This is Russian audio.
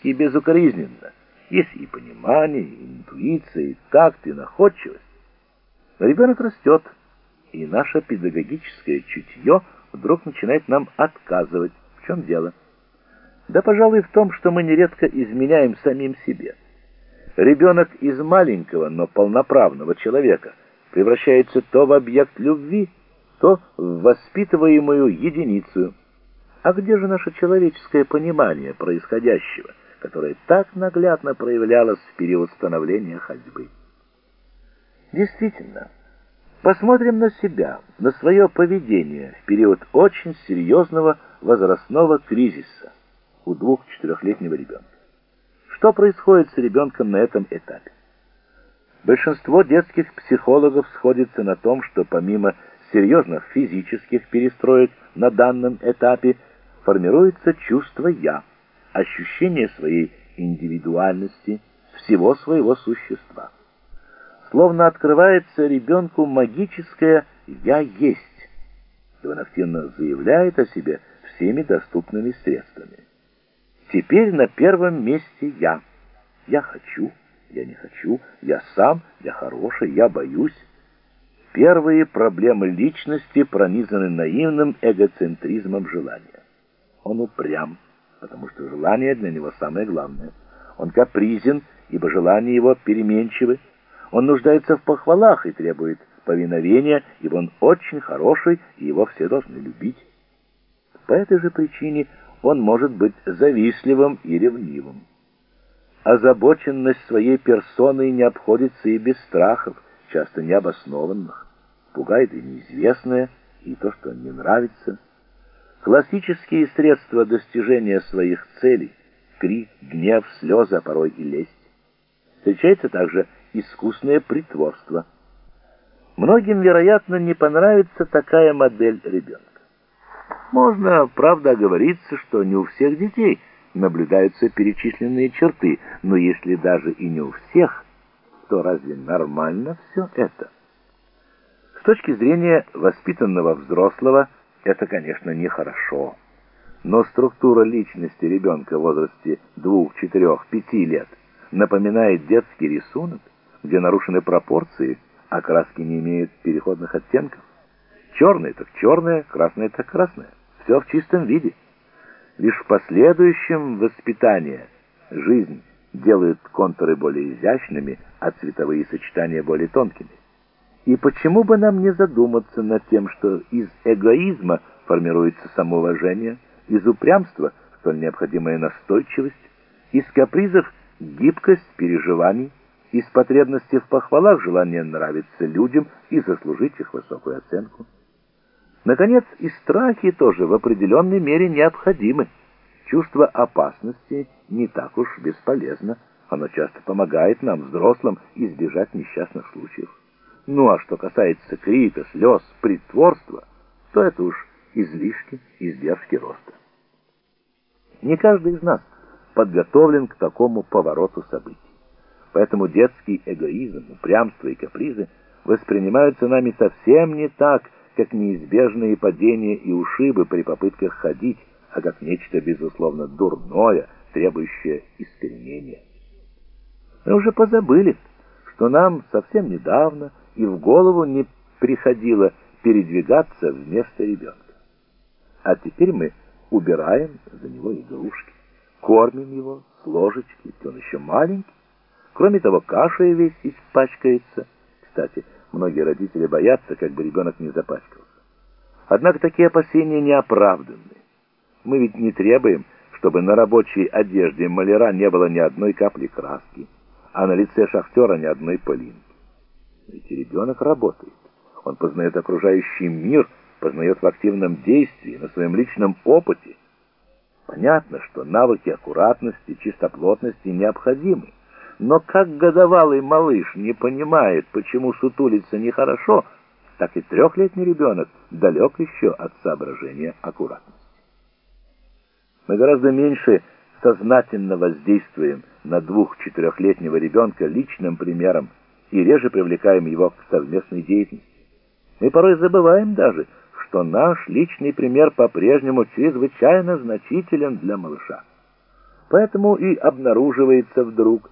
практически безукоризненно. Есть и понимание, и интуиция, и такт, и находчивость. Но ребенок растет, и наше педагогическое чутье вдруг начинает нам отказывать. В чем дело? Да, пожалуй, в том, что мы нередко изменяем самим себе. Ребенок из маленького, но полноправного человека превращается то в объект любви, то в воспитываемую единицу. А где же наше человеческое понимание происходящего, которое так наглядно проявлялось в период становления ходьбы? Действительно, посмотрим на себя, на свое поведение в период очень серьезного возрастного кризиса у двух-четырехлетнего ребенка. Что происходит с ребенком на этом этапе? Большинство детских психологов сходится на том, что помимо серьезных физических перестроек на данном этапе формируется чувство «я», ощущение своей индивидуальности, всего своего существа. Словно открывается ребенку магическое «я есть», и он активно заявляет о себе всеми доступными средствами. Теперь на первом месте я. Я хочу, я не хочу, я сам, я хороший, я боюсь. Первые проблемы личности пронизаны наивным эгоцентризмом желания. Он упрям, потому что желание для него самое главное. Он капризен, ибо желания его переменчивы. Он нуждается в похвалах и требует повиновения, ибо он очень хороший, и его все должны любить. По этой же причине он может быть завистливым и ревнивым. Озабоченность своей персоной не обходится и без страхов, часто необоснованных. Пугает и неизвестное, и то, что не нравится. Классические средства достижения своих целей — крик, гнев, слезы, а порой и лесть. Встречается также искусное притворство. Многим, вероятно, не понравится такая модель ребенка. Можно, правда, оговориться, что не у всех детей наблюдаются перечисленные черты, но если даже и не у всех, то разве нормально все это? С точки зрения воспитанного взрослого, это, конечно, нехорошо. Но структура личности ребенка в возрасте 2, 4, 5 лет напоминает детский рисунок, где нарушены пропорции, а краски не имеют переходных оттенков. Черное так черное, красное так красное все в чистом виде. Лишь в последующем воспитании жизнь делает контуры более изящными, а цветовые сочетания более тонкими. И почему бы нам не задуматься над тем, что из эгоизма формируется самоуважение, из упрямства столь необходимая настойчивость, из капризов гибкость переживаний, из потребности в похвалах желание нравиться людям и заслужить их высокую оценку. Наконец, и страхи тоже в определенной мере необходимы. Чувство опасности не так уж бесполезно. Оно часто помогает нам, взрослым, избежать несчастных случаев. Ну а что касается крика, слез, притворства, то это уж излишки, издержки роста. Не каждый из нас подготовлен к такому повороту событий. Поэтому детский эгоизм, упрямство и капризы воспринимаются нами совсем не так, как неизбежные падения и ушибы при попытках ходить, а как нечто, безусловно, дурное, требующее искоренения. Мы уже позабыли, что нам совсем недавно и в голову не приходило передвигаться вместо ребенка. А теперь мы убираем за него игрушки, кормим его с ложечки, ведь он еще маленький. Кроме того, кашей весь испачкается. Кстати, Многие родители боятся, как бы ребенок не запачкался. Однако такие опасения не оправданы. Мы ведь не требуем, чтобы на рабочей одежде маляра не было ни одной капли краски, а на лице шахтера ни одной пылинки. Ведь ребенок работает. Он познает окружающий мир, познает в активном действии, на своем личном опыте. Понятно, что навыки аккуратности, чистоплотности необходимы. Но как годовалый малыш не понимает, почему сутулиться нехорошо, так и трехлетний ребенок далек еще от соображения аккуратности. Мы гораздо меньше сознательно воздействуем на двух-четырехлетнего ребенка личным примером и реже привлекаем его к совместной деятельности. Мы порой забываем даже, что наш личный пример по-прежнему чрезвычайно значителен для малыша. Поэтому и обнаруживается вдруг,